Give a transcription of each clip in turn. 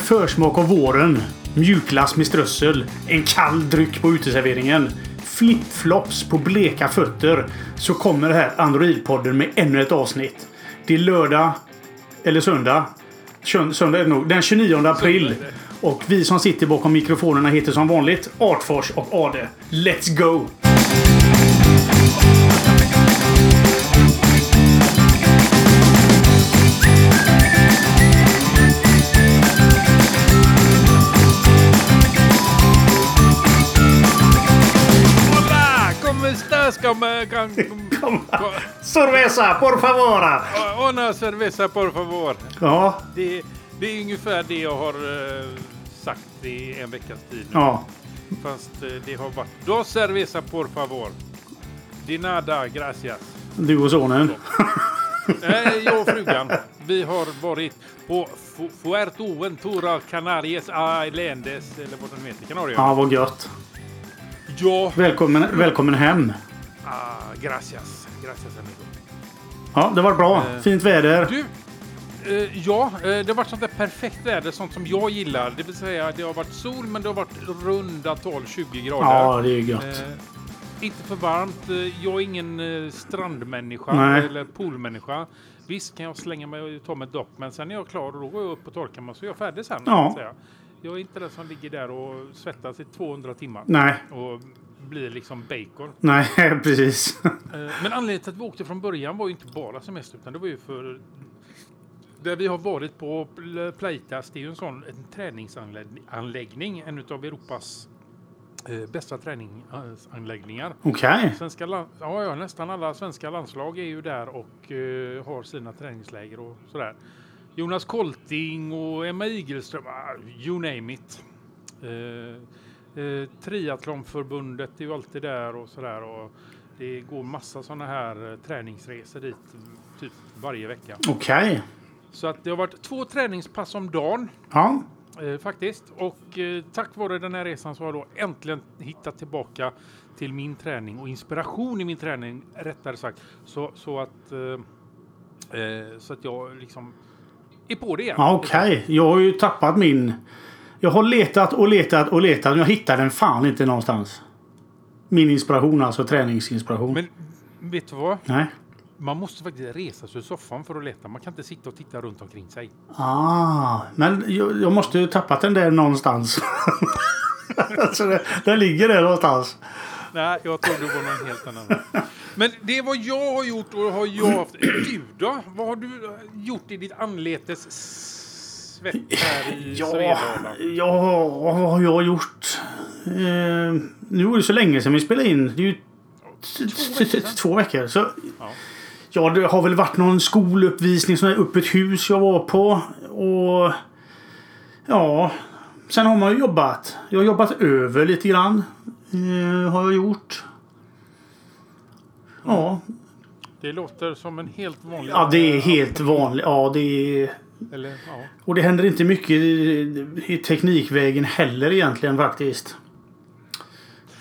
En försmak av våren. Mjukglass med strössel. En kall dryck på uteserveringen. Flipflops på bleka fötter. Så kommer här Android-podden med ännu ett avsnitt. Det är lördag. Eller söndag. Söndag är det nog. Den 29 april. Och vi som sitter bakom mikrofonerna heter som vanligt Artfors och Ade. Let's go! ¿Cómo estás? ¿Cómo, Kom. Cerveza, por favor! Una cerveza por favor. Ja, Det, det är ungefär det jag har eh, sagt i en veckas tid. nu. ja. Fast eh, det har varit Dos cerveza por favor. De nada, gracias. Du och sonen. Nej, jag och frugan. Vi har varit på Fu- Fuerteventura Canarias Islandes, eller vad de heter, Kanarien. Ja, vad gött. Ja. Välkommen, välkommen hem. Ah, gracias. Gracias amigo. Ja, det var bra. Eh, Fint väder. Du, eh, ja, eh, det har varit sånt där perfekt väder, sånt som jag gillar. Det vill säga, det har varit sol, men det har varit runda 12-20 grader. Ja, det är gött. Eh, inte för varmt. Eh, Jag är ingen eh, strandmänniska Nej. eller poolmänniska. Visst kan jag slänga mig och ta mig ett dopp, men sen är jag klar och då går jag upp och torkar mig så är jag färdig sen. Ja. Jag är inte den som ligger där och svettas i 200 timmar Nej, och blir liksom bacon. nej, precis. Eh, Men anledningen till att vi åkte från början var ju inte bara semester utan det var ju för där vi har varit på Pl- Playtest, det är ju en sån en träningsanläggning, en av Europas eh, bästa träningsanläggningar. Okej. Svenska land, ja, ja, nästan alla svenska landslag är ju där och eh, har sina träningsläger och sådär. Jonas Kolting och Emma Igelström, ah, you name it. Eh, eh, Triathlonförbundet är ju alltid där och sådär. Och det går massa sådana här eh, träningsresor dit typ varje vecka. Okej. Så att det har varit två träningspass om dagen Ja. eh, faktiskt. Och eh, tack vare den här resan så har jag då äntligen hittat tillbaka till min träning och inspiration i min träning rättare sagt. Så, så att eh, eh, så att jag liksom är på det igen. Okej. Jag har ju tappat min... Jag har letat och letat och letat. Jag hittar den fan inte någonstans. Min inspiration, alltså träningsinspiration. Men vet du vad? Nej. Man måste faktiskt resa sig ur soffan för att leta. Man kan inte sitta och titta runt omkring sig. Ah, men jag, jag måste ju tappat den där någonstans. alltså, det, den ligger där någonstans. Nej, jag tror det var någon helt annan. Men det är vad jag har gjort och har jag haft. Du då? Vad har du gjort i ditt anletes svett här i Ja, Svedala? ja, vad har jag gjort? Eh, nu var det så länge sedan vi spelade in. Det är ju t- t- t- två veckor. Så, Ja. ja, det har väl varit någon skoluppvisning, sån här öppet hus jag var på. Och ja, sen har man ju jobbat. Jag har jobbat över lite grann. Eh, har jag gjort. Ja, Det låter som en helt vanlig... ja det är helt vanligt. Ja, det är... Eller, ja. Och det händer inte mycket i, i teknikvägen heller egentligen faktiskt.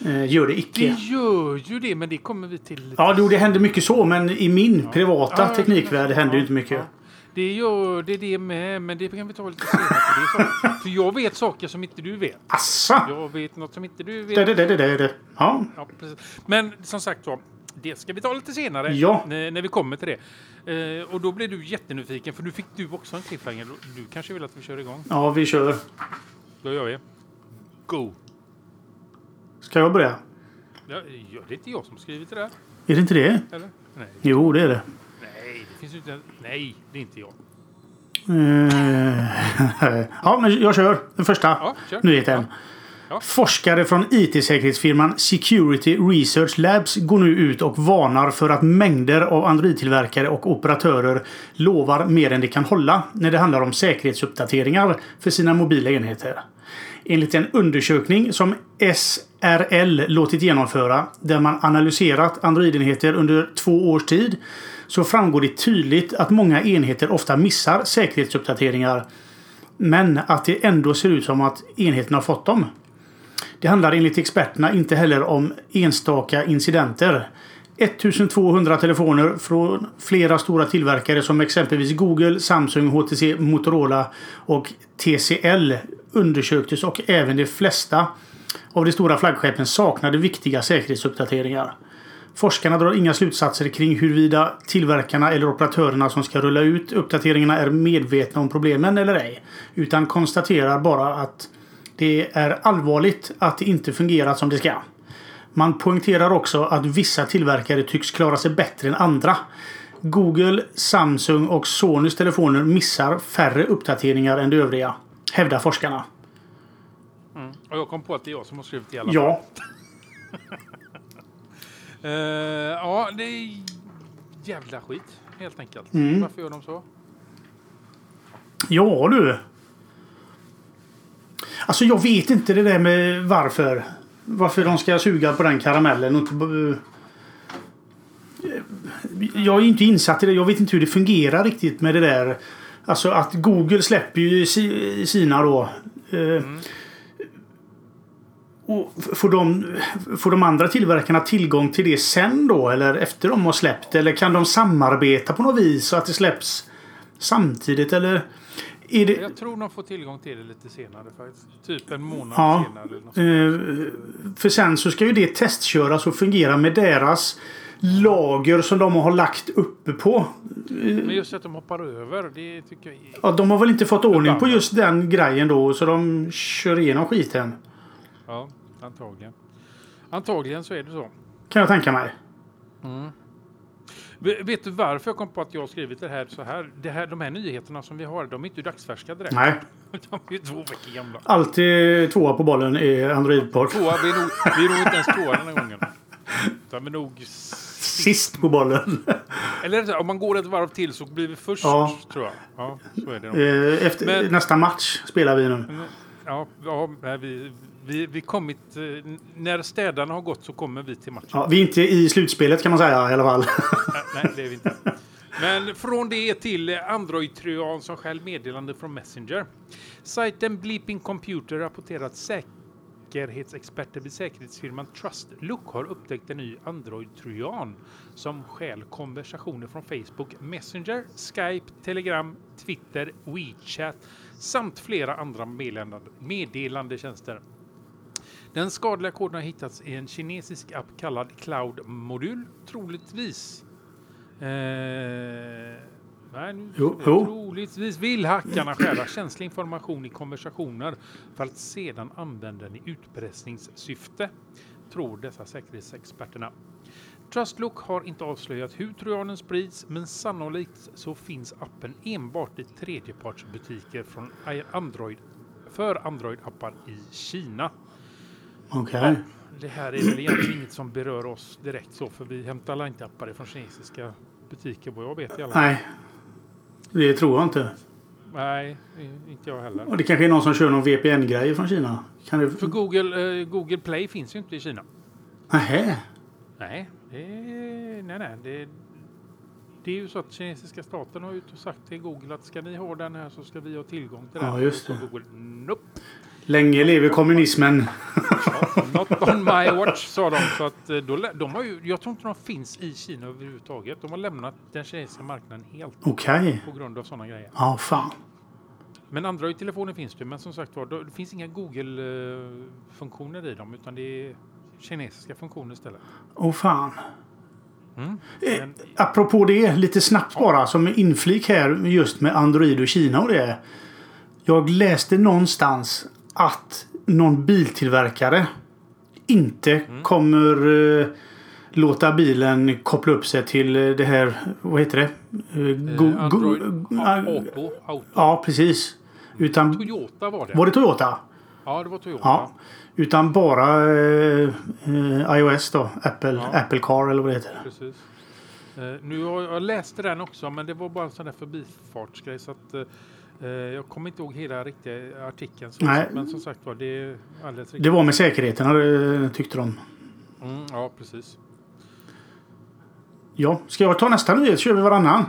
Eh, gör det Det icke. gör ju det, men det kommer vi till. Ja, jo, det händer mycket så, men i min privata Ja, teknikvärld händer ju inte mycket. ja. Det gör det, det med, men det kan vi ta lite senare. För, det jag vet saker som inte du vet. Assa! Jag vet något som inte du vet. Det, det, det, det, det. Ja. Ja, precis. Men som sagt så, det ska vi ta lite senare. Ja. När, vi kommer till det. Eh, och då blir du jättenyfiken, för nu fick du också en cliffhanger. Du kanske vill att vi kör igång? ja, vi kör. Då gör vi. Go! Ska jag börja? Ja, det är inte jag som skrivit det där, Är det inte det? eller? Nej, Jo, det är det. nej, det finns inte... Nej, det är inte jag. Eh, ja, men jag kör den första Ja, kör. nyheten. Ja. Forskare från IT-säkerhetsfirman Security Research Labs går nu ut och varnar för att mängder av Android-tillverkare och operatörer lovar mer än de kan hålla när det handlar om säkerhetsuppdateringar för sina mobila enheter. Enligt en undersökning som SRL låtit genomföra där man analyserat Android-enheter under två års tid så framgår det tydligt att många enheter ofta missar säkerhetsuppdateringar men att det ändå ser ut som att enheten har fått dem. Det handlar enligt experterna inte heller om enstaka incidenter. 1200 telefoner från flera stora tillverkare som exempelvis Google, Samsung, HTC, Motorola och TCL undersöktes och även de flesta av de stora flaggskeppen saknade viktiga säkerhetsuppdateringar. Forskarna drar inga slutsatser kring huruvida tillverkarna eller operatörerna som ska rulla ut uppdateringarna är medvetna om problemen eller ej. Utan konstaterar bara att det är allvarligt att det inte fungerat som det ska. Man poängterar också att vissa tillverkare tycks klara sig bättre än andra. Google, Samsung och Sonys telefoner missar färre uppdateringar än de övriga. Hävdar forskarna. Mm. Och jag kom på att det är jag som har skrivit det i alla fall. Ja, Eh, ja, det är jävla skit helt enkelt. Mm. Varför gör de så? ja du. Alltså jag vet inte det där med varför. Varför de ska suga på den karamellen och inte... Eh, jag är inte insatt i det. Jag vet inte hur det fungerar riktigt med det där. Alltså att Google släpper ju sina då. Mm. Och får de, får de andra tillverkarna tillgång till det sen då? Eller efter de har släppt? Eller kan de samarbeta på något vis så att det släpps samtidigt? Eller det... Jag tror de får tillgång till det lite senare faktiskt. Typ en månad Ja. senare. Eh, För sen så ska ju det testköras och fungera med deras lager som de har lagt uppe på. Men just att de hoppar över, det tycker jag är... Ja, de har väl inte fått ordning på just den grejen då så de kör igenom skiten. Ja, antagligen. Antagligen så är det så. Kan jag tänka mig. V- Vet du varför jag kom på att jag har skrivit det här så här? Det här de här nyheterna som vi har, de är inte dagsfärska direkt. Nej. De är ju två veckor gamla. Alltid tvåa på bollen är Android-port. Tvåa, vi är nog, vi är nog inte ens tvåa den här gången. Utan vi är nog... Sist på bollen. Eller om man går ett varv till så blir vi först, Ja. tror jag. Ja, så är det. Eh, Efter Men- nästa match spelar vi nu. Men, Ja, ja vi, vi, vi kommit... eh, När städarna har gått så kommer vi till matchen. Ja, vi är inte i slutspelet kan man säga i alla fall. Nej, det är vi inte. Men från det till Android-trojan som stjäl meddelande från Messenger. Sajten Bleeping Computer rapporterar att säkerhetsexperter vid säkerhetsfirman Trustlook har upptäckt en ny Android-trojan som stjäl konversationer från Facebook, Messenger, Skype, Telegram, Twitter, WeChat samt flera andra meddelande, meddelandetjänster. Den skadliga koden har hittats i en kinesisk app kallad Cloud Modul, troligtvis. Eh, nej, nu, Jo, jo. Troligtvis vill hackarna stjäla känslig information i konversationer för att sedan använda den i utpressningssyfte, tror dessa säkerhetsexperterna. Trustlook har inte avslöjat hur trojanen sprids, men sannolikt så finns appen enbart i tredjepartsbutiker från Android för Android-appar i Kina. Okej. Det här är väl egentligen inget som berör oss direkt så, för vi hämtar appar från kinesiska butiker vad jag vet i alla fall. Nej. Det tror jag inte. Nej, inte jag heller. Och det kanske är någon som kör någon VPN-grej från Kina. Kan det... För Google, eh, Google Play finns ju inte i Kina. Nähä. Nej, det nej, nej. Det, det är ju så att kinesiska staten har ut och sagt till Google att ska ni ha den här så ska vi ha tillgång till den. Ja, just det. Google, nope. Länge lever kommunismen. Ja, not on my watch, sa de. Så att, eh, då, de har ju, jag tror inte de finns i Kina överhuvudtaget. De har lämnat den kinesiska marknaden helt Okej. på grund av sådana grejer. Ja, fan. Men Android-telefoner finns det, men som sagt var, det finns inga Google-funktioner i dem, utan det är kinesiska funktioner istället. Åh fan. Mm. Eh, Men, Apropå det, lite snabbt bara som inflik här just med Android och Kina och det. Jag läste någonstans att någon biltillverkare inte Mm. kommer eh, låta bilen koppla upp sig till eh, det här, vad heter det? Eh, go- go- Android, Oppo, Auto. Ja, precis. Utan, Toyota var det. var det Toyota? Ja, det var Toyota. Ja. Utan bara iOS då. Apple, Ja. Apple Car eller vad det heter. Precis. Nu har jag läste den också, men det var bara en sån där förbifartsgrej. Så att, jag kommer inte ihåg hela riktiga artikeln. Nej. Men som sagt var, det är alldeles riktigt. Det var med säkerheten eh, tyckte de. Mm, ja, precis. Ja, ska jag ta nästa nyhet? Kör vi varannan?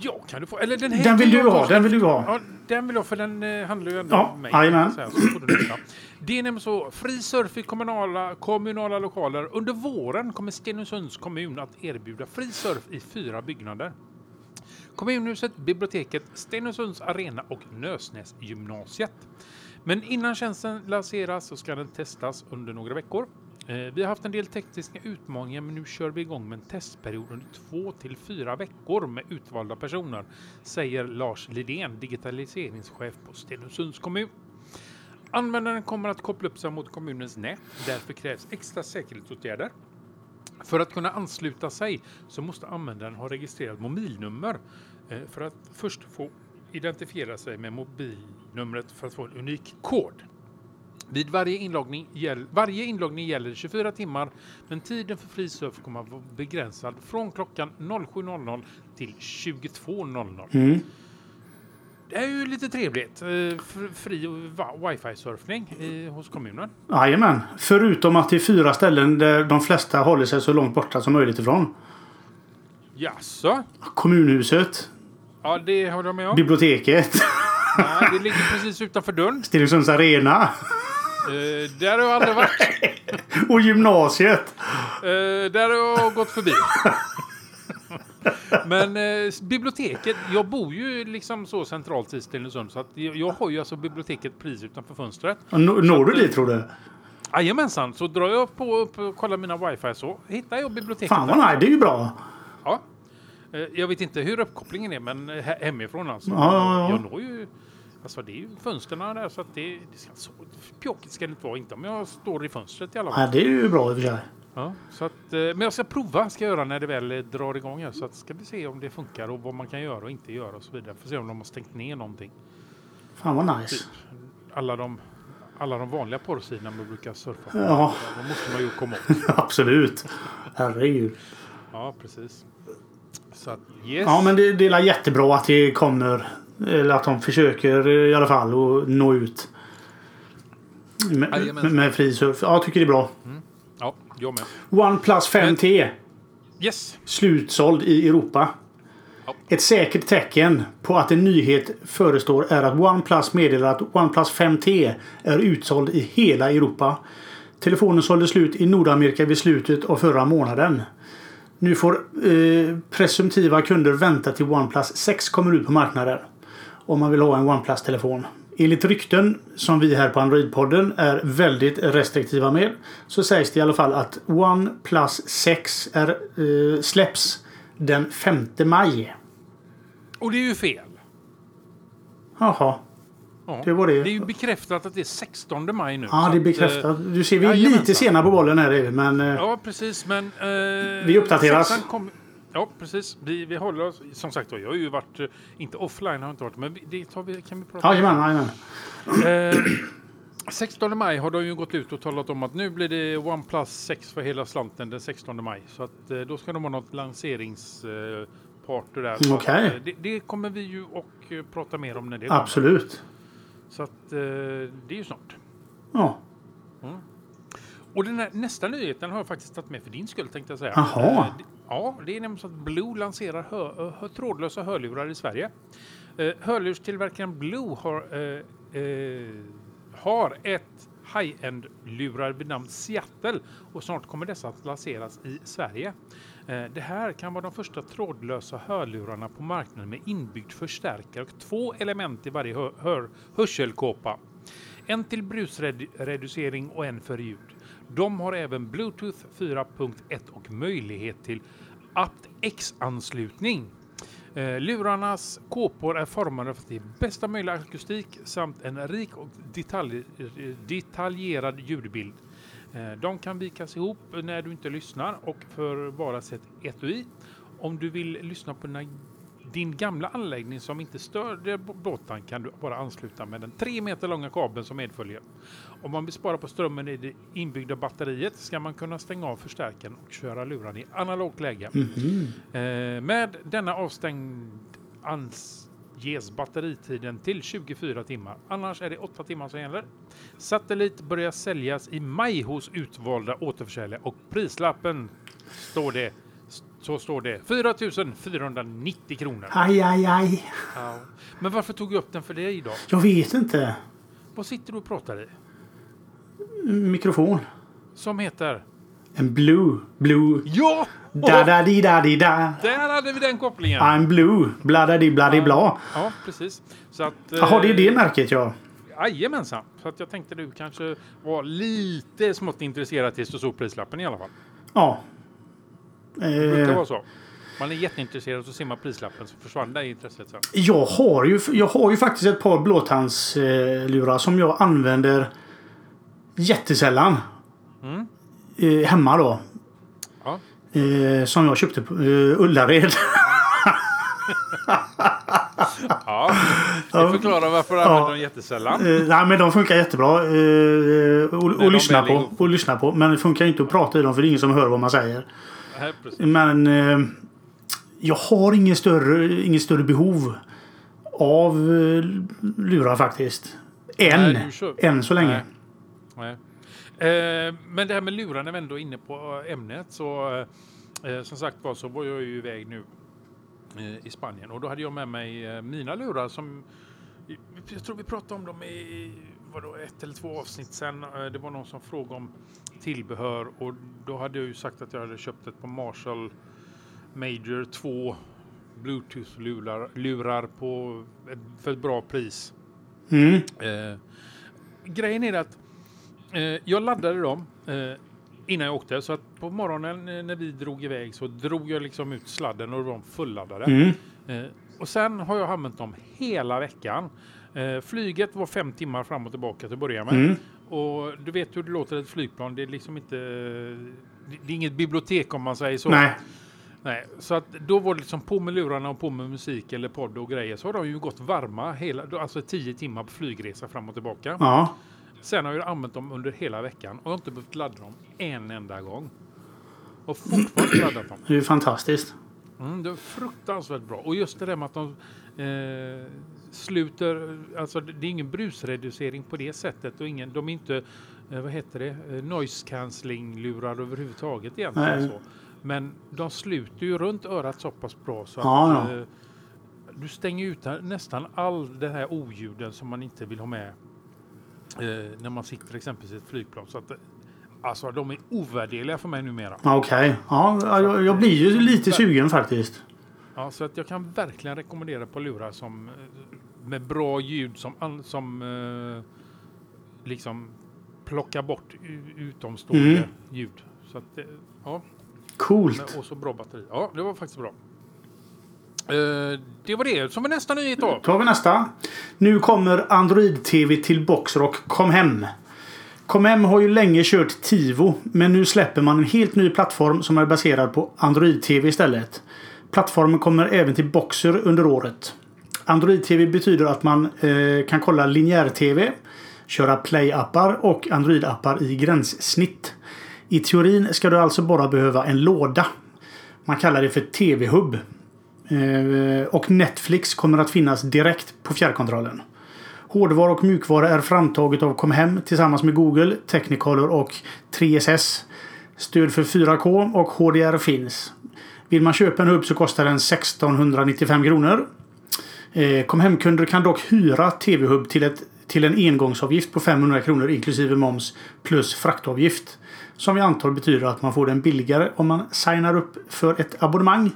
Ja, kan du få. Eller den Den vill du ha, den vill du ha. Ja, den vill jag för den eh, handlar ju ändå Ja, om mig. Så här, så nästa. Det är nämligen så, fri surf i kommunala, kommunala lokaler. Under våren kommer Stenungsunds kommun att erbjuda fri surf i fyra byggnader. Kommunhuset, biblioteket, Stenungsunds arena och Nösnäsgymnasiet. Men innan tjänsten lanseras så ska den testas under några veckor. Eh, vi har haft en del tekniska utmaningar men nu kör vi igång med en testperiod under två till fyra veckor med utvalda personer, säger Lars Lidén, digitaliseringschef på Stenungsunds kommun. Användaren kommer att koppla upp sig mot kommunens nät. Därför krävs extra säkerhetsåtgärder. För att kunna ansluta sig så måste användaren ha registrerat mobilnummer eh, för att först få identifiera sig med mobilnumret för att få en unik kod. Vid varje inloggning, gäll, varje inloggning gäller 24 timmar men tiden för frisurf kommer att vara begränsad från klockan 07.00 till 22.00. Mm. Det är ju lite trevligt. eh, fr- Fri wifi-surfning hos kommunen. Jajamän. Förutom att det är fyra ställen där de flesta håller sig så långt borta som möjligt ifrån. Jaså? Kommunhuset, Ja, det håller jag med om. biblioteket, Nej, det ligger precis utanför dörren. Stenungsunds arena Eh, där har jag aldrig varit. och gymnasiet. Eh, där har jag gått förbi. Men eh, biblioteket, jag bor ju liksom så centralt i Stenungsund så att jag, jag har ju alltså biblioteket precis utanför fönstret. Nå- Når du dit tror du? Jajamensan, så drar jag på upp och kollar mina wifi så hittar jag biblioteket Fan vad nej, det är ju bra. Ja. Eh, Jag vet inte hur uppkopplingen är men he- hemifrån alltså. Ja, ja, ja. Jag når ju Alltså det är ju fönstren där så att det, det ska så pjåkigt ska det inte vara. Inte om jag står i fönstret i alla fall. Ja, det är ju bra i och för sig. Ja, så att, eh, men jag ska prova ska jag göra när det väl eh, drar igång här. Så att ska vi se om det funkar och vad man kan göra och inte göra och så vidare. Får se om de har stängt ner någonting. Fan vad nice. Alla de, alla de vanliga porrsidorna man brukar surfa på. Ja. De måste man ju komma åt. Absolut. Herregud. Ja, precis. Så att yes. Ja, men det, det är jättebra att det kommer. Eller att de försöker i alla fall att nå ut. Med, med, med fri surf. Ja, jag tycker det är bra. Ja, jag med. OnePlus 5T. Yes. Slutsåld i Europa. Ja. Ett säkert tecken på att en nyhet förestår är att OnePlus meddelar att OnePlus 5T är utsåld i hela Europa. Telefonen sålde slut i Nordamerika vid slutet av förra månaden. Nu får eh, presumtiva kunder vänta till OnePlus 6 kommer ut på marknaden. Om man vill ha en OnePlus-telefon. Enligt rykten som vi här på Android-podden är väldigt restriktiva med så sägs det i alla fall att OnePlus 6 är, eh, släpps den 5 maj. Och det är ju fel. Jaha, Ja. det var det. Det är ju bekräftat att det är 16 maj nu. Ja, det är bekräftat. Du ser, vi är jajamensan. lite sena på bollen här men... eh, eh, Ja, precis. Men... Eh, Vi uppdateras. Kom, ja, precis. Vi, vi håller oss... Som sagt var, jag har ju varit... eh, Inte offline har jag inte varit, men det tar vi, kan vi prata om. Jajamän, jajamän. Eh, 16 maj har de ju gått ut och talat om att nu blir det OnePlus 6 för hela slanten den 16 maj. Så att eh, då ska de ha något lanseringsparty där. Okej. eh, det, det kommer vi ju och eh, prata mer om när det kommer. Absolut. Så att eh, det är ju snart. Ja. Och den här, nästa nyheten har jag faktiskt tagit med för din skull tänkte jag säga. Jaha. Ja, det är nämligen så att Blue lanserar hö, hö, trådlösa hörlurar i Sverige. Eh, hörlurstillverkaren Blue har, eh, eh, har ett high-end-lurar vid namn Seattle och snart kommer dessa att lanseras i Sverige. Eh, det här kan vara de första trådlösa hörlurarna på marknaden med inbyggd förstärkare och två element i varje hör, hör, hörselkåpa. En till brusreducering och en för ljud. De har även Bluetooth 4.1 och möjlighet till aptX-anslutning. Eh, lurarnas kåpor är formade för att ge bästa möjliga akustik samt en rik och detalj, detaljerad ljudbild. Eh, de kan vikas ihop när du inte lyssnar och för bara sätt etui. Om du vill lyssna på dina din gamla anläggning som inte stör det b- båten kan du bara ansluta med den 3 meter långa kabeln som medföljer. Om man vill spara på strömmen i det inbyggda batteriet ska man kunna stänga av förstärkaren och köra luren i analogt läge. Eh, med denna avstängd anges batteritiden till 24 timmar. Annars är det 8 timmar som gäller. Satellit börjar säljas i maj hos utvalda återförsäljare och prislappen står det Så står det 4 490 kronor. Aj, aj, aj. Ja. Men varför tog jag upp den för dig då? Jag vet inte. Vad sitter du och pratar i? Mikrofon. Som heter? En blue. Blue. Ja! Da da di da di da. Där hade vi den kopplingen. I'm blue. Bla da di bla. Ja, precis. Så att, Jaha, det är det eh, märket ja. Jajamensan. Så att jag tänkte du kanske var lite smått intresserad tills du såg prislappen i alla fall. Ja. Det brukar Eh, vara så. Man är jätteintresserad och så ser man prislappen så försvann det intresset sen. jag, har ju, jag har ju faktiskt ett par blåtandslurar som jag använder jättesällan. Mm. Eh, hemma då. Ja. Eh, som jag köpte på eh, Ullared. Ja, det förklarar varför jag använder dem jättesällan. Eh, nej men de funkar jättebra eh, och, och, lyssna på, och lyssna på. Men det funkar ju inte att prata i dem för det är ingen som hör vad man säger. Men eh, jag har ingen större, ingen större behov av eh, lurar faktiskt. Än. Nej, kör- Än så länge. Nej. Nej. Eh, men det här med lurar när vi ändå är inne på ämnet så eh, som sagt var så var jag ju iväg nu eh, i Spanien och då hade jag med mig eh, mina lurar som jag tror vi pratade om dem i vadå, ett eller två avsnitt sen. Eh, det var någon som frågade om tillbehör och då hade jag ju sagt att jag hade köpt ett par Marshall Major 2 Bluetooth-lurar lurar på ett, för ett bra pris. Mm. Eh, grejen är att eh, jag laddade dem eh, innan jag åkte. Så att på morgonen eh, när vi drog iväg så drog jag liksom ut sladden och de fulladdade. Mm. Eh, och sen har jag använt dem hela veckan. Eh, flyget var fem timmar fram och tillbaka till att börja med. Mm. Och du vet hur det låter ett flygplan. Det är liksom inte... Det är inget bibliotek om man säger så. Nej. Nej, så att då var det liksom på med lurarna och på med musik eller podd och grejer. Så har de ju gått varma hela, alltså tio timmar på flygresa fram och tillbaka. Ja. Sen har jag använt dem under hela veckan och jag har inte behövt ladda dem en enda gång. Och fortfarande laddat dem. Det är ju fantastiskt. Mm, det är fruktansvärt bra. Och just det där med att de eh, sluter, alltså det är ingen brusreducering på det sättet och ingen, de är inte, eh, vad heter det, eh, noise cancelling lurar överhuvudtaget egentligen. Nej. Så. Men de sluter ju runt örat så pass bra så att Ja, eh, du stänger ut nästan all den här oljuden som man inte vill ha med när man sitter exempelvis i ett flygplan. Så att, alltså de är ovärderliga för mig numera. Okej. Ja, jag, jag blir ju lite sugen faktiskt. Ja, så att jag kan verkligen rekommendera par lurar som, eh, med bra ljud som, som eh, liksom plockar bort utomstående Mm. ljud. Så att, eh, ja, Coolt. och så bra batteri. Ja, det var faktiskt bra. Eh, det var det. Som var nästa nyhet då. tar vi nästa. Nu kommer Android-TV till Boxer och kom hem. Kom hem har ju länge kört Tivo, men nu släpper man en helt ny plattform som är baserad på Android-TV istället. Plattformen kommer även till Boxer under året. Android-TV betyder att man eh, kan kolla linjär-TV, köra Play-appar och Android-appar i gränssnitt. I teorin ska du alltså bara behöva en låda. Man kallar det för TV-hub. Eh, och Netflix kommer att finnas direkt på fjärrkontrollen. Hårdvara och mjukvara är framtaget av Comhem tillsammans med Google, Technicolor och 3SS. Stöd för 4K och HDR finns. Vill man köpa en hub så kostar den 1695 kronor. Eh, Comhem-kunder kan dock hyra TV-hub till, ett, till en engångsavgift på 500 kronor inklusive moms plus fraktavgift. Som vi antar betyder att man får den billigare om man signar upp för ett abonnemang.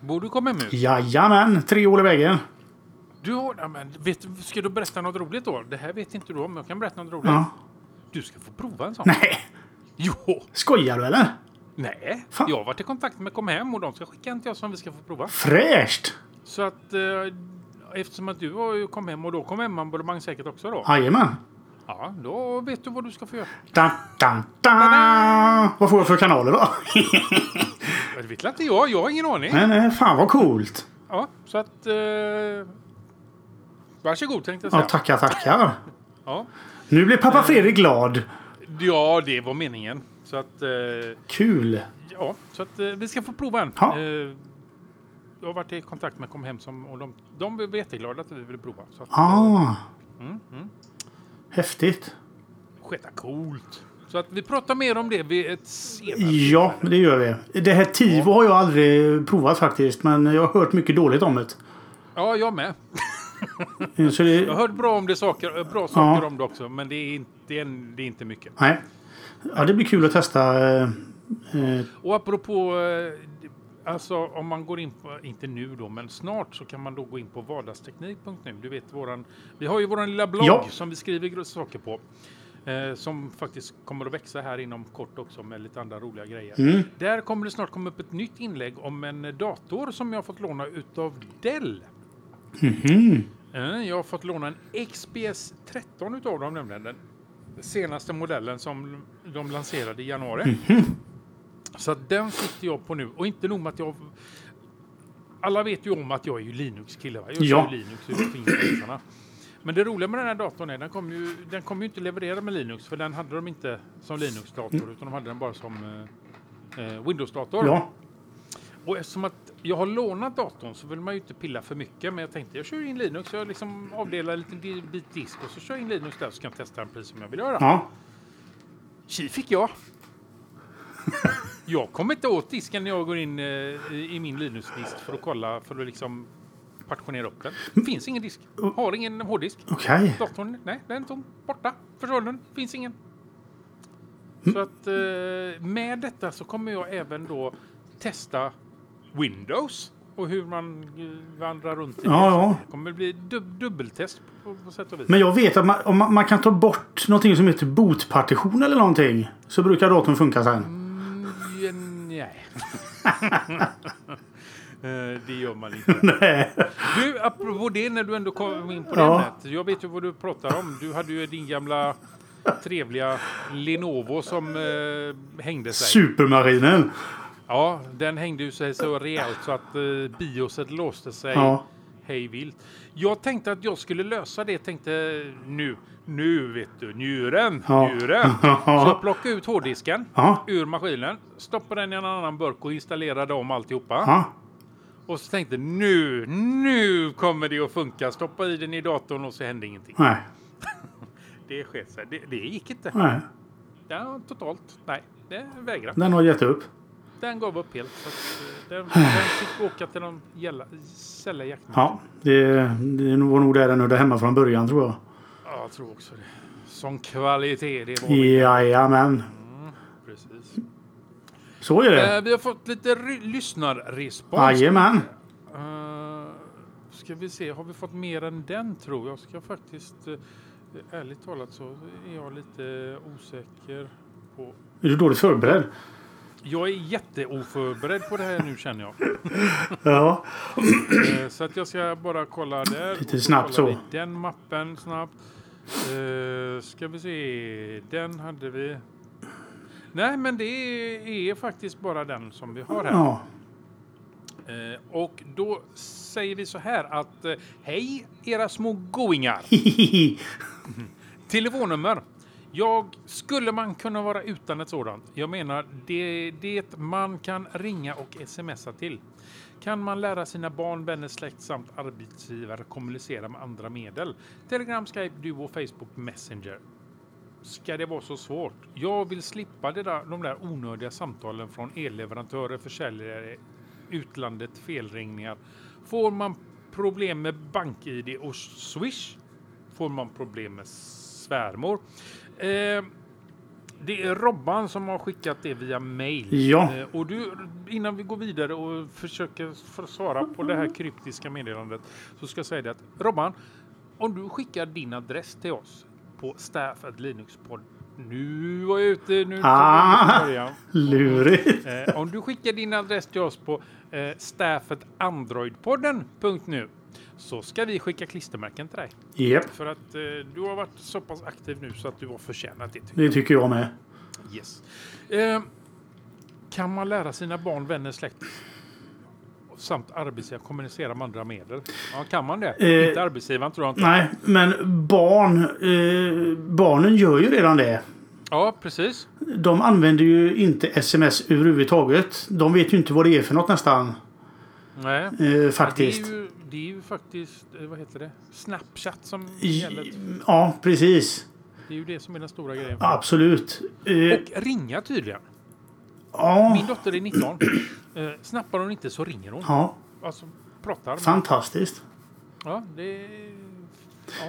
Borde du komma med? Jajamän, tre år i vägen. Du har, ja, men, vet, ska du berätta något roligt då? Det här vet inte du om, men jag kan berätta något roligt. Ja. Du ska få prova en sån. Nej, Jo! skojar du eller? Nej, Fan. jag har varit i kontakt med Kom Hem och de ska skicka en till oss som vi ska få prova. Fräscht! Så att eh, eftersom att du har kom hem och då kom hem abonnemang säkert också då. Jajamän. Ja, då vet du vad du ska få göra. Da, da, da. Vad får jag för kanaler då? Det vet inte jag, jag har ingen aning. nej, nej, fan vad coolt. Ja, så att... Eh, varsågod tänkte jag Ja, säga. tackar, tackar. Ja, Nu blir pappa Fredrik glad. ja, det var meningen. Så att... Eh, Kul. ja, så att eh, vi ska få prova en. Ja. Eh, jag har varit i kontakt med Kom Hem som, och de, de blev jätteglada att vi ville prova. Så att, Ah, mm, mm. häftigt. Sketa coolt. Så att vi pratar mer om det vid ett senare Ja, det gör vi. Det här Tivo har jag aldrig provat faktiskt. Men jag har hört mycket dåligt om det. Ja, jag med. Det Jag har hört bra, om det saker, bra saker om det också, men det är inte, det är inte mycket. nej. Ja, det blir kul att testa. eh, eh, Och apropå, eh, alltså om man går in på, inte nu då, men snart så kan man då gå in på vardagsteknik.nu. Du vet våran, vi har ju våran lilla blogg Ja. som vi skriver saker på. Eh, som faktiskt kommer att växa här inom kort också med lite andra roliga grejer. Mm. Där kommer det snart komma upp ett nytt inlägg om en dator som jag har fått låna utav Dell. mhm. Eh, Jag har fått låna en XPS 13 utav dem nämligen. Den senaste modellen som de lanserade i januari. Så att den sitter jag på nu. Och inte nog med att jag... Alla vet ju om att jag är ju Linux-kille. Jag Ja. kör ju Linux ur fingrarna. Men det roliga med den här datorn är den kommer ju, den kommer ju inte leverera med Linux. För den hade de inte som Linux-dator utan de hade den bara som eh, eh, Windows-dator. Ja. Och eftersom att jag har lånat datorn så vill man ju inte pilla för mycket. Men jag tänkte jag kör in Linux. Jag liksom avdelar en liten bit disk och så kör jag in Linux där så kan jag testa den precis som jag vill göra. Ja. Tji fick jag. jag kommer inte åt disken när jag går in eh, i min Linux-disk för att kolla för att liksom partitionera upp den. Det finns ingen disk. Har ingen hårddisk. Okej. Datorn, nej, den är tom. Borta. Försvunnen. Finns ingen. Mm. Så att eh, med detta så kommer jag även då testa Windows och hur man eh, vandrar runt i Ja, det. ja. Det kommer bli dub dubbeltest på, på sätt och vis. Men jag vet att man, om man, man kan ta bort någonting som heter bootpartition eller någonting. Så brukar datorn funka sen. Ja, nej. Eh, det gör man inte. Nej. Du, apropå det när du ändå kom in på det Ja. ämnet. Jag vet ju vad du pratar om. Du hade ju din gamla trevliga Lenovo som eh, hängde sig. Supermaskinen. Ja, den hängde ju sig så rejält så att eh, bioset låste sig Ja. hej vilt. Jag tänkte att jag skulle lösa det. Tänkte nu, nu vet du, njuren, Ja. njuren. Så jag plockade ut hårddisken Ja. ur maskinen, stoppade den i en annan burk och installerade om alltihopa. Ja. Och så tänkte nu, nu kommer det att funka. Stoppa i den i datorn och så hände ingenting. Nej. Det sket sig. Det, det gick inte. Nej. Ja, totalt. Nej, det vägrade. Den har gett upp. Den gav upp helt. Så att, eh, den, den fick åka till gälla, cellerjakten. Ja. Det, det var nog där den hörde hemma från början tror jag. Ja, jag tror också det. Som kvalitet, det var. Jajamän. Precis. Så är det. Eh, vi har fått lite lyssnarrespons. Jajamän. Uh, ska vi se, har vi fått mer än den tror jag? Ska faktiskt, uh, ärligt talat så är jag lite osäker på. Är du dåligt förberedd? Jag är jätteoförberedd på det här nu känner jag. Ja. Eh, så att jag ska bara kolla där. Lite snabbt så. Den mappen snabbt. Uh, ska vi se, den hade vi. Nej men det är, faktiskt bara den som vi har här. Ja. Eh, och då säger vi så här att eh, hej era små goingar. Telefonnummer. Jag skulle man kunna vara utan ett sådant. Jag menar det, det man kan ringa och smsa till. Kan man lära sina barn, vänner, släkt samt arbetsgivare kommunicera med andra medel? Telegram, Skype, Duo, Facebook, Messenger. Ska det vara så svårt? Jag vill slippa det där, de där onödiga samtalen från elleverantörer, försäljare, utlandet, felringningar. Får man problem med BankID och Swish får man problem med svärmor. Eh, det är Robban som har skickat det via mail. Ja. Eh, och du, innan vi går vidare och försöker svara på det här kryptiska meddelandet så ska jag säga det att Robban, om du skickar din adress till oss på staff@linuxpodd. Nu var jag ute, nu Ah. början. Lurigt. Eh, om du skickar din adress till oss på eh, staffetandroidpodden.nu så ska vi skicka klistermärken till dig. Japp. För att eh, du har varit så pass aktiv nu så att du har förtjänat det. tycker Det tycker jag med. jag. Yes. Eh, kan man lära sina barn, vänner, släkt samt arbetsgivare kommunicera med andra medel? Ja, kan man det? Eh, inte arbetsgivaren tror jag inte. Nej, men barn. Eh, barnen gör ju redan det. Ja, precis. De använder ju inte sms överhuvudtaget. De vet ju inte vad det är för något nästan. Nej. Eh, faktiskt. Ju, det är ju faktiskt, eh, vad heter det, Snapchat som gäller. Ja, precis. Det är ju det som är den stora grejen. Absolut. Eh, Och ringa tydligen. ja, Min dotter är 19. Eh, snappar hon inte så ringer hon. ja, Alltså pratar. fantastiskt. Ja, det.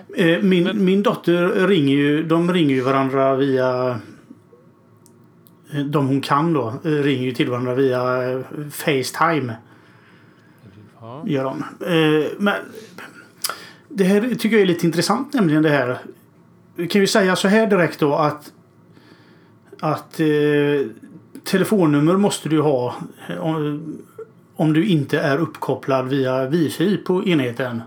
Ja. Eh, min, Men- min dotter ringer ju, de ringer ju varandra via... De hon kan då ringer ju till varandra via Facetime. Ja. Gör de. Eh, men det här tycker jag är lite intressant nämligen det här. Vi kan ju säga så här direkt då att att eh, telefonnummer måste du ha eh, om, om du inte är uppkopplad via wifi på enheten.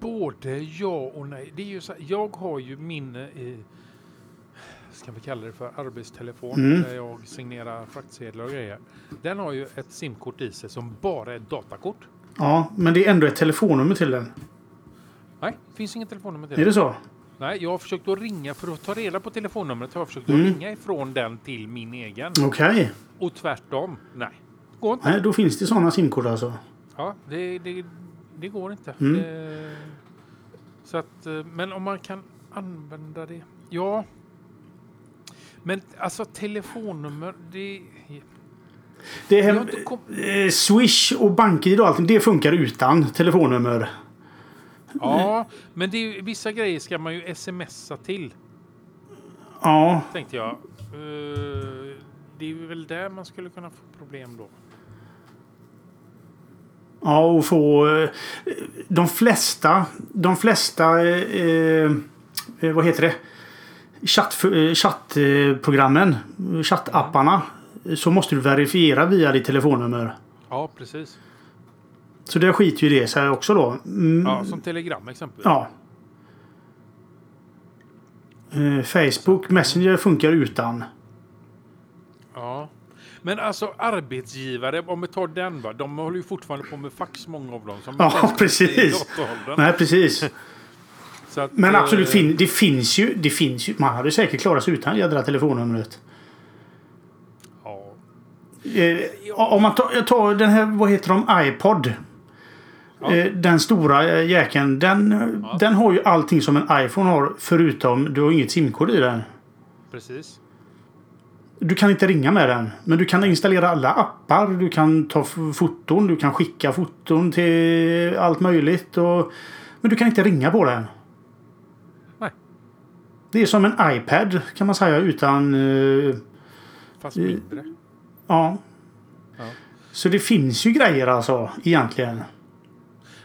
Både ja och nej. Det är ju så, jag har ju min, eh, ska vi kalla det för arbetstelefon, Mm. där jag signerar fraktsedlar och grejer. Den har ju ett simkort i sig som bara är ett datakort. Ja, men det är ändå ett telefonnummer till den. Nej, finns inget telefonnummer till Är det den. så? Nej, jag har försökt att ringa för att ta reda på telefonnumret. Har jag försökt Mm. att ringa ifrån den till min egen. Okej. Och tvärtom. Nej, går inte. Nej, då finns det sådana simkort alltså. Ja, det, det, det går inte. Mm. Det, så att, eh, men om man kan använda det. Ja. Men alltså telefonnummer, det... Det inte kom- eh, Swish och BankID och allting, det funkar utan telefonnummer. Ja, men det är, vissa grejer ska man ju smsa till, Ja, tänkte jag. Eh, Det är väl där man skulle kunna få problem då. ja och få... eh, De flesta... De flesta... Eh, vad heter det? Chatt, eh, chattprogrammen, chattapparna. Så måste du verifiera via ditt telefonnummer. Ja, precis. Så det skiter ju det sig också då. Mm, Ja, som telegram exempelvis. Ja. Eh, Facebook Messenger funkar utan. Ja. Men alltså arbetsgivare, om vi tar den va, de håller ju fortfarande på med fax många av dem. Som Ja, precis. Nej, precis. Att, Men eh, absolut, fin, det finns ju. Det finns ju. Man hade säkert klarat sig utan jädra telefonnumret. Ja. Eh, om man tar, jag tar den här, vad heter de, iPod. Ja. Eh, den stora eh, jäkeln. Den, Ja. den har ju allting som en iPhone har. Förutom du har inget simkort i den. Precis. Du kan inte ringa med den. Men du kan installera alla appar. Du kan ta foton. Du kan skicka foton till allt möjligt. Och, men du kan inte ringa på den. Det är som en iPad kan man säga utan... eh, Fast Eh, mindre. ja. Ja. Så det finns ju grejer alltså egentligen.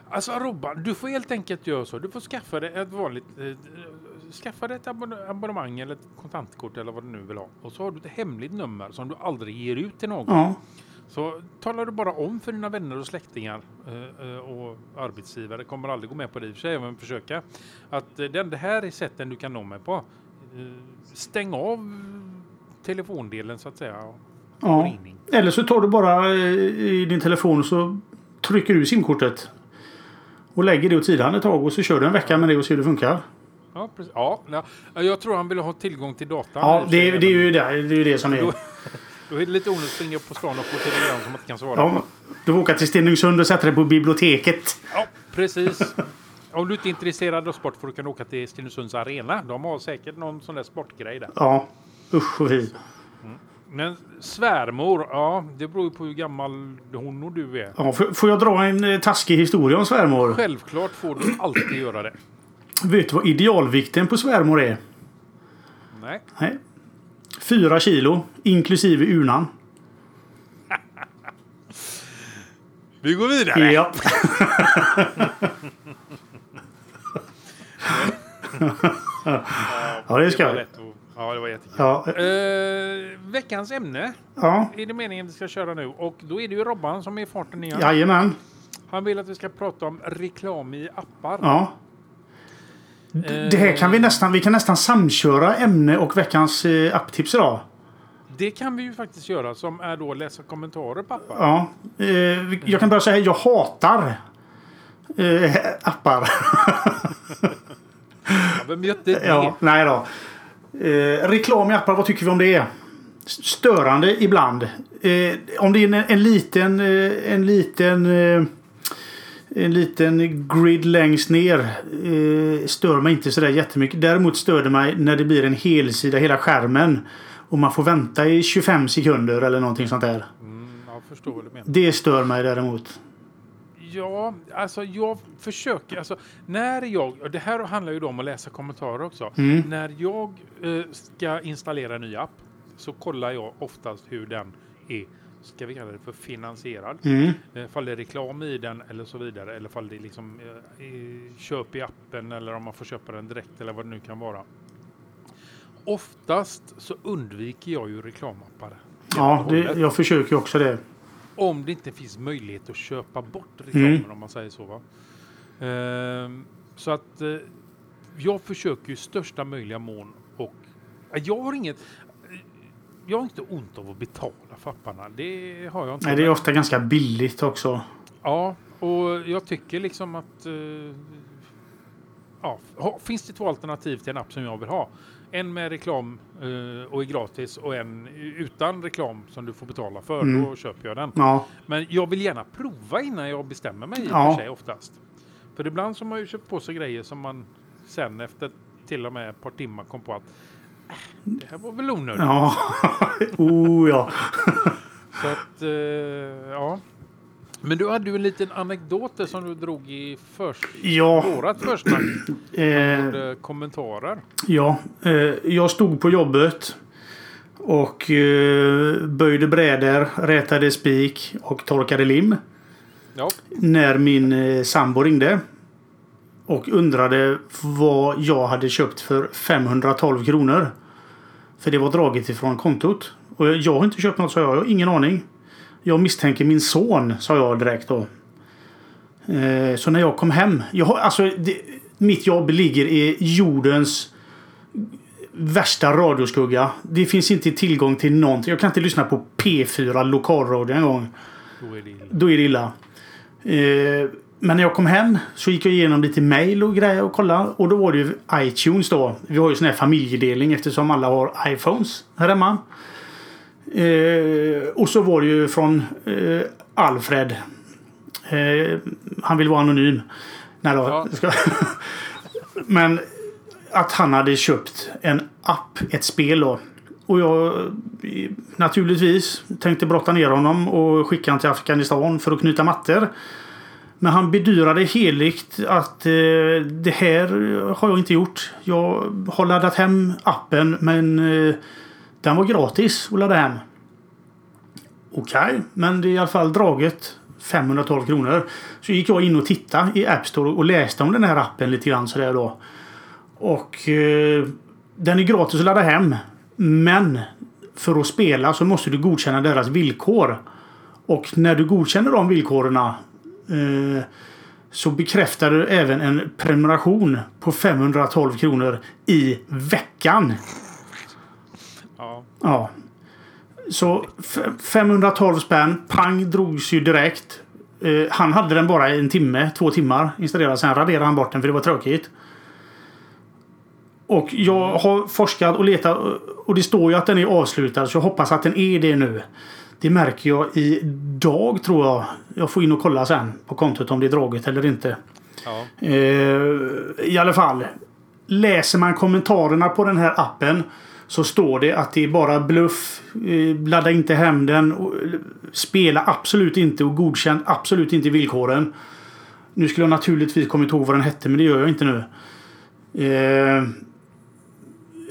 Alltså Robban, du får helt enkelt göra så. Du får skaffa dig ett vanligt... Eh, skaffa dig ett abonne- abonnemang eller ett kontantkort eller vad du nu vill ha. Och så har du ett hemligt nummer som du aldrig ger ut till någon. Ja. Så talar du bara om för dina vänner och släktingar eh, eh, och arbetsgivare kommer aldrig gå med på det i och för sig, men försöka. Att eh, den, det här är sätten du kan nå mig på. Stäng av telefondelen så att säga. ja. Eller så tar du bara i din telefon och så trycker du simkortet. Och lägger det åt sidan ett tag och så kör du en vecka med det och ser hur det funkar. Ja, precis. Ja, ja, jag tror han vill ha tillgång till datan. Ja, det, det är ju det, det, är ju det som är. Då, är det lite onödigt att springa upp på stan och få telegram som man inte kan svara Ja, du åka till Stenungsund och sätta dig på biblioteket. Ja, precis. Om du inte är intresserad av sport får du kan åka till Stenungsunds arena. De har säkert någon sån där sportgrej där. Ja, usch och fy. Men svärmor, ja, det beror ju på hur gammal hon och du är. Ja, får, får jag dra en eh, taskig historia om svärmor? Självklart får du alltid göra det. Vet du vad idealvikten på svärmor är? Nej. Nej. Fyra kilo, inklusive urnan. Vi går vidare. Ja. ja, det ska vi. Ja, det var jättekul. Ja, Eh, veckans ämne ja. är det meningen vi ska köra nu. Och då är det ju Robban som är i farten igen. Jajamän. Han vill att vi ska prata om reklam i appar. Ja. Det här kan vi nästan, vi kan nästan samköra ämne och veckans eh, apptips idag. Det kan vi ju faktiskt göra som är då läsa kommentarer på appar. Ja. Eh, jag kan bara säga jag hatar eh, appar. Ja, vem gör inte det? ja, nej då. Eh, reklam i appar, vad tycker vi om det? Störande ibland. Eh, om det är en, en liten, eh, en liten eh, en liten grid längst ner eh, stör mig inte sådär jättemycket. Däremot stör det mig när det blir en helsida, hela skärmen. Och man får vänta i 25 sekunder eller någonting sånt där. Mm, jag förstår vad du menar. Det stör mig däremot. Ja, alltså jag försöker. Alltså, när jag, och det här handlar ju om att läsa kommentarer också. Mm. När jag eh, ska installera en ny app så kollar jag oftast hur den är, ska vi kalla det för finansierad. Mm. Eh, Fall det är reklam i den eller så vidare. Eller fall det är liksom eh, köp i appen eller om man får köpa den direkt eller vad det nu kan vara. Oftast så undviker jag ju reklamappar. Ja, det, jag försöker också det. Om det inte finns möjlighet att köpa bort reklamen Mm. om man säger så. Va? Ehm, så att eh, jag försöker ju största möjliga mån och eh, jag har inget jag har inte ont av att betala för apparna. Det har jag inte. Nej, det är ofta ganska billigt också. Ja, och jag tycker liksom att... eh, ja, finns det två alternativ till en app som jag vill ha? En med reklam eh, och är gratis och en utan reklam som du får betala för. Mm. Då köper jag den. Ja, Men jag vill gärna prova innan jag bestämmer mig i och för sig oftast. För ibland så har man ju köpt på sig grejer som man sen efter till och med ett par timmar kom på att det här var väl onödigt. ja. oh ja. Så att, eh, ja. Men du hade ju en liten anekdot som du drog i förs Ja, vårat försnack. eh, kommentarer. ja. Eh, jag stod på jobbet. Och eh, böjde brädor, rätade spik och torkade lim. Ja, När min eh, sambo ringde. Och undrade vad jag hade köpt för 512 kronor. För det var draget ifrån kontot. Och jag har inte köpt något sa jag. Jag har ingen aning. Jag misstänker min son, sa jag direkt då. Eh, så när jag kom hem. Jag har, alltså, det, mitt jobb ligger i jordens värsta radioskugga. Det finns inte tillgång till någonting. Jag kan inte lyssna på P4 lokalradio en gång. då är det illa. Då är det illa. Eh, men när jag kom hem så gick jag igenom lite mail och grejer och kollade. Och då var det ju iTunes då. Vi har ju sån här familjedelning eftersom alla har iPhones här hemma. Eh, och så var det ju från eh, Alfred. Eh, han vill vara anonym. Nej då. Ja. Men att han hade köpt en app, ett spel då. Och jag naturligtvis tänkte brotta ner honom och skicka honom till Afghanistan för att knyta mattor. Men han bedyrade heligt att eh, det här har jag inte gjort. Jag har laddat hem appen men eh, den var gratis att ladda hem. Okej, men det är i alla fall draget 512 kronor. Så gick jag in och tittade i App Store och läste om den här appen lite grann sådär då. Och eh, den är gratis att ladda hem. Men för att spela så måste du godkänna deras villkor. Och när du godkänner de villkoren eh, så bekräftar du även en prenumeration på 512 kronor i veckan. Ja, Ja. Så f- 512 spänn, pang, drogs ju direkt. Eh, han hade den bara i en timme, två timmar installerad. Sen raderade han bort den för det var tråkigt. Och jag har forskat och letat och det står ju att den är avslutad så jag hoppas att den är det nu. Det märker jag idag tror jag. Jag får in och kolla sen på kontot om det är draget eller inte. ja. Eh, I alla fall. Läser man kommentarerna på den här appen så står det att det är bara bluff. Eh, ladda inte hem den. Eh, spela absolut inte och godkänn absolut inte villkoren. Nu skulle jag naturligtvis kommit ihåg vad den hette men det gör jag inte nu.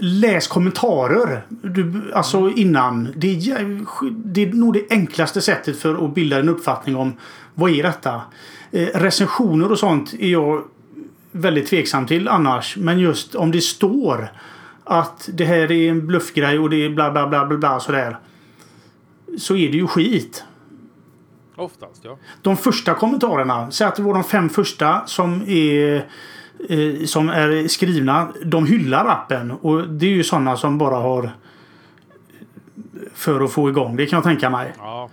Läs kommentarer. Du, alltså innan. Det är, det är nog det enklaste sättet för att bilda en uppfattning om vad är detta. Eh, recensioner och sånt är jag väldigt tveksam till annars. Men just om det står att det här är en bluffgrej och det är bla bla bla bla, bla sådär. Så är det ju skit. Oftast ja. De första kommentarerna, säg att det var de fem första som är eh, som är skrivna. De hyllar appen och det är ju sådana som bara har för att få igång det kan jag tänka mig. Ja,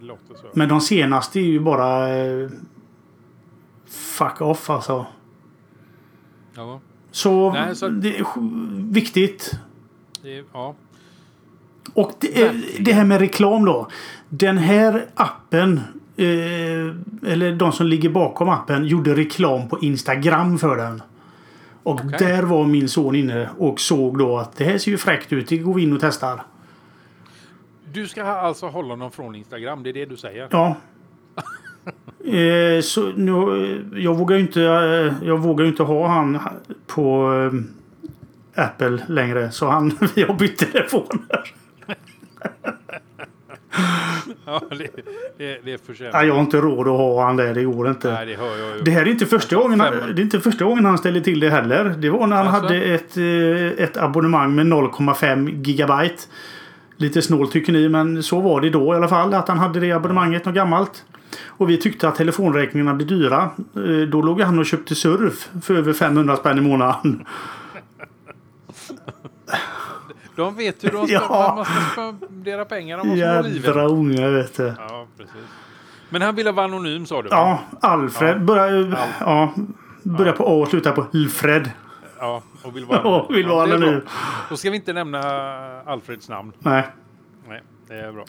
det låter så. Men de senaste är ju bara eh, fuck off alltså. Ja, Så, Nej, så- det är viktigt. det, ja. Och det, Verkligen. det här med reklam då. Den här appen eh, eller de som ligger bakom appen, gjorde reklam på Instagram för den. Och Okej. där var min son inne och såg då att det här ser ju fräckt ut. Det går vi in och testar. Du ska alltså hålla honom från Instagram, det är det du säger? Ja. eh, så nu, eh, jag vågar ju inte, eh, jag vågar inte ha han på eh, Apple längre. Så han, vi har bytt telefoner. Ja, det, det, det Nej, jag har inte råd att ha han där. Det går inte. Nej, det hör jag ju. Det här är inte första gången, han- det är inte första gången han ställer till det heller. Det var när han Alltså? hade ett, eh, ett abonnemang med 0,5 gigabyte. Lite snålt tycker ni, men så var det då i alla fall. Att han hade det abonnemanget, något gammalt. Och vi tyckte att telefonräkningarna blev dyra. Eh, Då låg han och köpte surf för över 500 spänn i månaden. De vet hur de ska, Ja. man ska spendera pengar om man ska ha livet. Jädra unge vet du. Ja, precis. Men han ville vara anonym sa du? va? Ja, Alfred. Ja. Börja, ja, börja på A och sluta på Alfred. Ja, och vill vara Ja, vill vara anonym. Då ska vi inte nämna Alfreds namn. Nej. Nej, det är bra.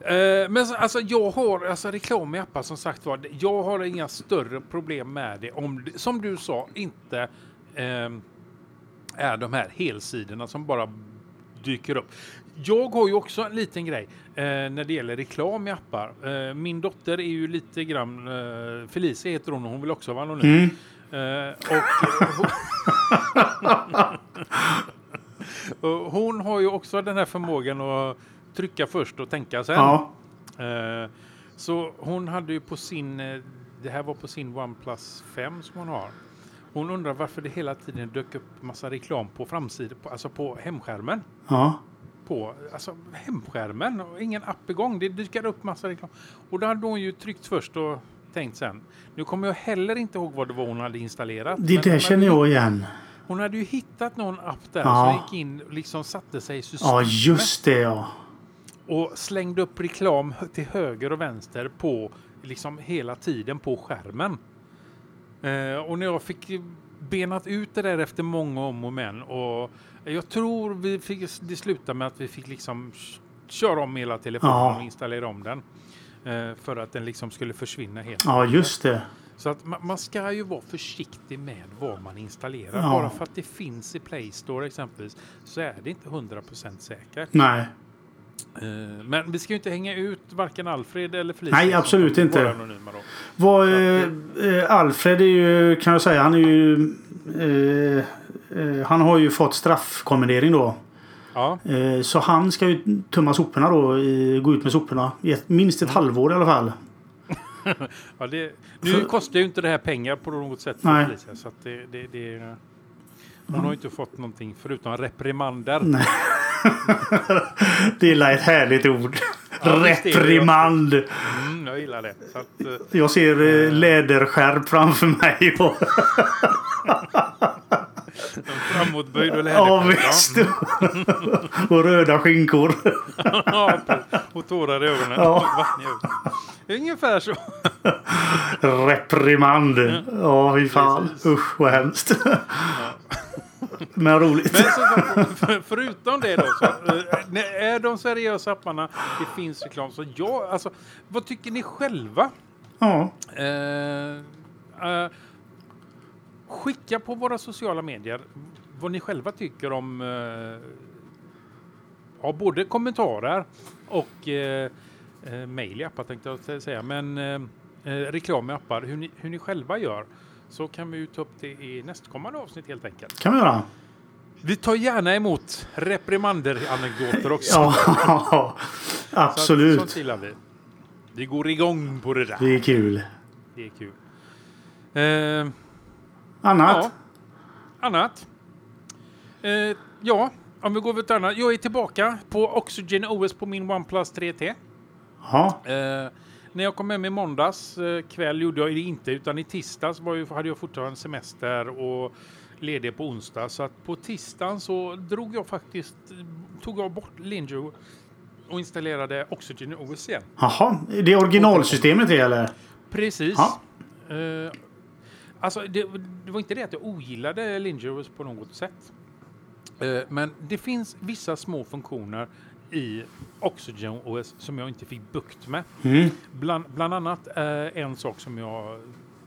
Eh, men så- alltså jag har alltså reklam i appar som sagt var. Jag har inga större problem med det om som du sa inte ehm, är de här helsidorna som bara dyker upp. Jag har ju också en liten grej eh, när det gäller reklam i appar. Eh, min dotter är ju lite grann, eh, Felicia heter hon och hon vill också vara anonym. Mm. Eh, och, hon har ju också den här förmågan att trycka först och tänka sen. Ja. Eh, så hon hade ju på sin, eh, det här var på sin OnePlus 5 som hon har. Hon undrar varför det hela tiden dök upp massa reklam på framsidan, på, alltså på hemskärmen. Ja. På alltså hemskärmen ingen app igång. Det dyker upp massa reklam. Och då hade hon ju tryckt först och tänkt sen. Nu kommer jag heller inte ihåg vad det var hon hade installerat. Det där känner jag igen. Hon hade ju hittat någon app där Ja. som gick in och liksom satte sig i systemet. Ja, just det ja. och slängde upp reklam till höger och vänster på liksom hela tiden på skärmen. Eh, och när jag fick benat ut det där efter många om och men och jag tror vi fick det sluta med att vi fick liksom köra om hela telefonen Ja. och installera om den. Eh, för att den liksom skulle försvinna helt. Ja, just det. Så att man, man ska ju vara försiktig med vad man installerar. Ja. Bara för att det finns i Play Store exempelvis så är det inte 100% säkert. Nej. Eh, Men vi ska ju inte hänga ut varken Alfred eller Felicia. Nej, absolut inte. då. Vad, eh, eh, Alfred är ju, kan jag säga, han är ju... Eh, eh, han har ju fått straffkommendering då. Ja, Eh, så han ska ju tömma soporna då. I, gå ut med soporna. I minst ett halvår i alla fall. ja det, nu För- kostar ju inte det här pengar på något sätt för Nej. Felicia. Så det, det, det, hon har ju inte fått någonting förutom reprimander. Nej. det är ett härligt ord. Ja. Reprimand. Mm, jag gillar det. Att, eh, Jag ser eh, läderskärp framför mig. Och, framåtböjd och ja, läderskärp. visst. och röda skinkor. Ja, och tårar i ögonen. Ja. Ungefär så. Reprimand. Ja, fy fan. Precis. Usch, vad hemskt. Men roligt. Men så, för, förutom det då, så, eh, är de seriösa apparna, det finns reklam. Så jag, alltså, vad tycker ni själva? Ja. Eh, eh, skicka på våra sociala medier vad ni själva tycker om eh, ja, både kommentarer och eh, eh, mejl i appar tänkte jag säga. Men eh, reklam i appar, hur ni, hur ni själva gör. Så kan vi ta upp det i nästkommande avsnitt helt enkelt. kan vi göra. Vi tar gärna emot reprimander-anekdoter också. Ja, Så absolut. Sånt gillar vi. Vi går igång på det där. Det är kul. Det är kul. Eh, Annat? Ja. Annat? Eh, ja, om vi går över till annat. Jag är tillbaka på Oxygen OS på min OnePlus 3T. Ja. Eh, när jag kom hem i måndags eh, kväll gjorde jag det inte, utan i tisdags var ju, hade jag fortfarande semester och ledig på onsdag. Så att på tisdagen så drog jag faktiskt, tog jag bort Linjo och installerade Oxygen OS igen. Jaha, det är originalsystemet det eller? Precis. Ja. Eh, alltså, det, det var inte det att jag ogillade Lingeros på något sätt. Eh, men det finns vissa små funktioner i Oxygen OS som jag inte fick bukt med. Mm. Bland, bland annat eh, en sak som jag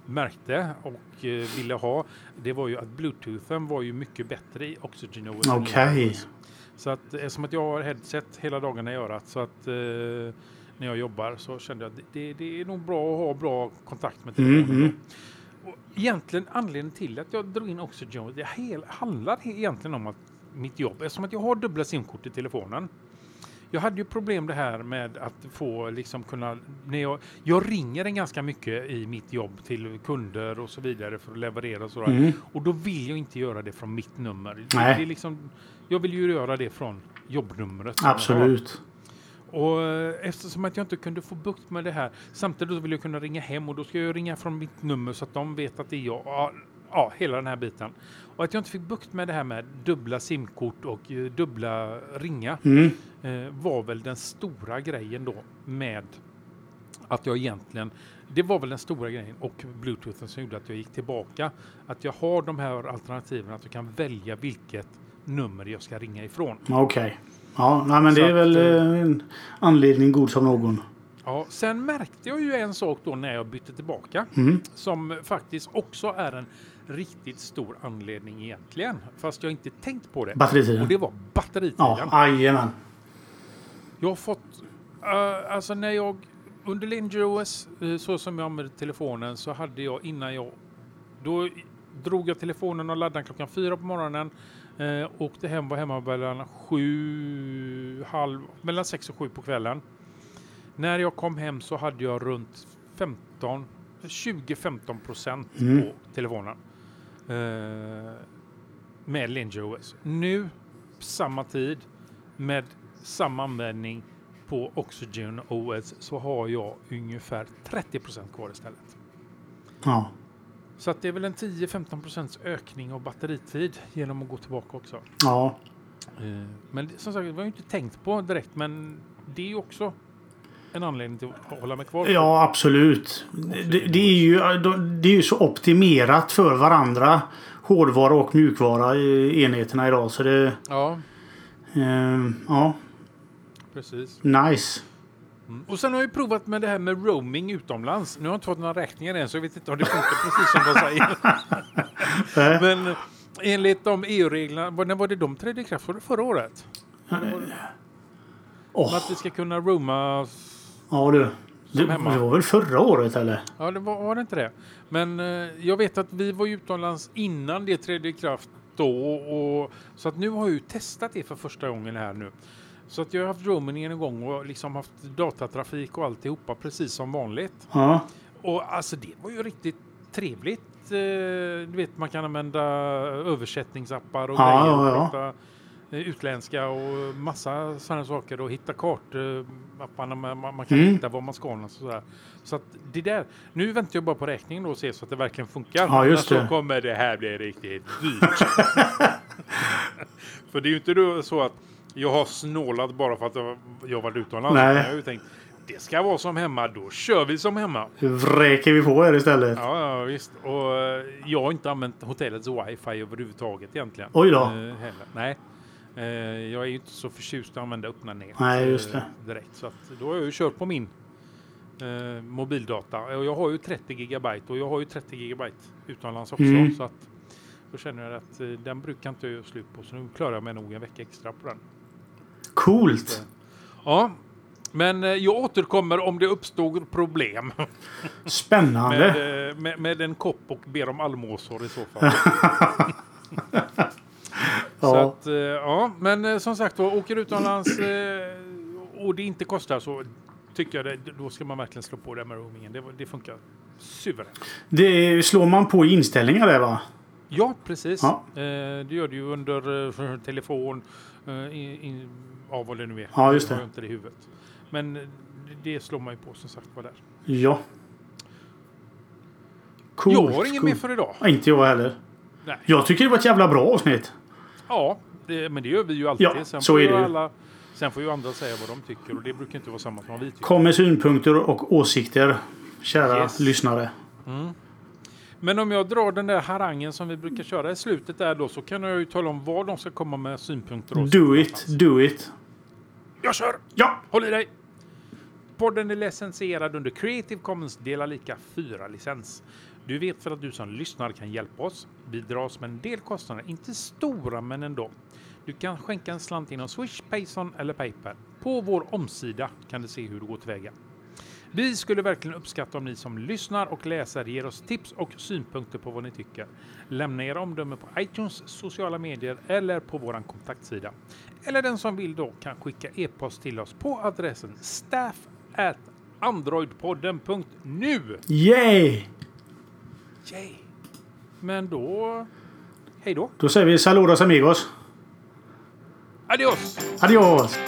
märkte och eh, ville ha, det var ju att bluetoothen var ju mycket bättre i Oxygen OS. iOS. Så att eftersom att jag har headset hela dagarna i örat så att eh, när jag jobbar så kände jag att det, det är nog bra att ha bra kontakt med telefonen. mm. Och egentligen anledningen till att jag drog in Oxygen, det handlar egentligen om att mitt jobb, eftersom att jag har dubbla simkort i telefonen. Jag hade ju problem det här med att få liksom kunna, när jag, jag ringer en ganska mycket i mitt jobb till kunder och så vidare för att leverera och sådär. Mm. Och då vill jag inte göra det från mitt nummer. Nej. det är liksom, jag vill ju göra det från jobbnumret. Absolut. Och eh, eftersom att jag inte kunde få bukt med det här samtidigt så vill jag kunna ringa hem och då ska jag ringa från mitt nummer så att de vet att det är jag. Ja, ja hela den här biten. Och att jag inte fick bukt med det här med dubbla simkort och eh, dubbla ringa Mm. Eh, var väl den stora grejen då med att jag egentligen, det var väl den stora grejen och bluetoothen som gjorde att jag gick tillbaka. Att jag har de här alternativen, att jag kan välja vilket nummer jag ska ringa ifrån. Okej. Ja, nej, men det Så är väl att, eh, eh, en anledning god som någon. Ja, sen märkte jag ju en sak då när jag bytte tillbaka Mm. som faktiskt också är en riktigt stor anledning egentligen, fast jag inte tänkt på det. Och Batteritiden. det var batteritiden. Ja, jajamän. Jag har fått, eh, alltså när jag under LingeOS, uh, så som jag använde telefonen, så hade jag innan jag, då drog jag telefonen och laddade klockan fyra på morgonen, uh, åkte hem, var hemma mellan sju, halv, mellan sex och sju på kvällen. När jag kom hem så hade jag runt 15, 20-15 procent Mm. på telefonen. Uh, med LingeOS. Nu, samma tid, med samma användning på Oxygen OS så har jag ungefär 30 procent kvar istället. Ja. Så att det är väl en 10-15 procents ökning av batteritid genom att gå tillbaka också. Ja. Eh, Men som sagt, det var jag inte tänkt på direkt, men det är ju också en anledning till att hålla mig kvar. Ja, absolut. Det, det, är ju, det är ju så optimerat för varandra. Hårdvara och mjukvara i enheterna idag. Så det... Ja, Eh, ja, precis. nice. Mm. Och sen har jag ju provat med det här med roaming utomlands. Nu har jag inte fått några räkningar än, så jag vet inte om det funkar precis som de säger. Men eh, enligt de EU-reglerna, var- när var det de trädde i kraft? Det förra året? åh, Att vi ska kunna roama... ja du. Det, det var väl förra året eller? Ja, det var, var det inte det? Men eh, jag vet att vi var utomlands innan det trädde i kraft då. Och, så att nu har jag ju testat det för första gången här nu. Så att jag har haft roaming en gång och liksom haft datatrafik och alltihopa precis som vanligt. Ja. Och alltså det var ju riktigt trevligt. Eh, du vet man kan använda översättningsappar och Ja, grejer. ja, och ja. prata, eh, utländska och massa sådana saker och hitta kartapparna. Man, man kan Mm. hitta var man ska och sådär. Så att det där. Nu väntar jag bara på räkningen då och ser så att det verkligen funkar. Ja, just Annars det. så kommer det här bli riktigt dyrt. För det är ju inte så att jag har snålat bara för att jag, jag varit utomlands. Nej. Jag har ju tänkt det ska vara som hemma, då kör vi som hemma. Nu vräker vi på er istället. Ja, ja visst. Och eh, jag har inte använt hotellets wifi överhuvudtaget egentligen. Oj då. Eh, heller. Nej. Eh, jag är ju inte så förtjust att använda öppna nät Nej, just det. direkt. Så då har jag ju kört på min eh, mobildata. Och jag har ju 30 gigabyte och jag har ju 30 gigabyte utomlands också. Mm. Så att då känner jag att eh, den brukar inte jag göra slut på. Så nu klarar jag mig nog en vecka extra på den. Coolt. Ja, men eh, jag återkommer om det uppstår problem. Spännande. Med, eh, med, med en kopp och ber om allmosor i så fall. Så Ja. att, eh, ja, men som sagt var, åker utomlands och det inte kostar så tycker jag det, då ska man verkligen slå på det med roamingen. Det, det funkar suveränt. Det slår man på i inställningar där va? Ja, precis. Ja. Det gör du under telefon, ja vad det nu är. Ja, just Jag har det. inte det i huvudet. Men det slår man ju på som sagt var där. Ja. Coolt. jag har ingen coolt. mer för idag. Inte jag heller. Nej. Jag tycker det var ett jävla bra avsnitt. Ja, det, men det gör vi ju alltid. Ja, sen så är det ju. Alla, sen får ju andra säga vad de tycker och det brukar inte vara samma som vad vi tycker. Kom med synpunkter och åsikter. Kära Yes. lyssnare. Men om jag drar den där harangen som vi brukar köra i slutet där då så kan jag ju tala om vad de ska komma med synpunkter och Do it. Do it. Jag kör! Ja! Håll i dig! Podden är licensierad under Creative Commons dela lika 4-licens. Du vet för att du som lyssnar kan hjälpa oss. Vi dras med en del kostnader, inte stora men ändå. Du kan skänka en slant inom Swish, Payson eller Paypal. På vår omsida kan du se hur du går tillväga. Vi skulle verkligen uppskatta om ni som lyssnar och läser ger oss tips och synpunkter på vad ni tycker. Lämna era omdömen på iTunes, sociala medier eller på vår kontaktsida. Eller den som vill då kan skicka e-post till oss på adressen staff at androidpodden.nu. Yay! Yay. Men då... Hej då. Då säger vi saludos amigos. Adios! Adios!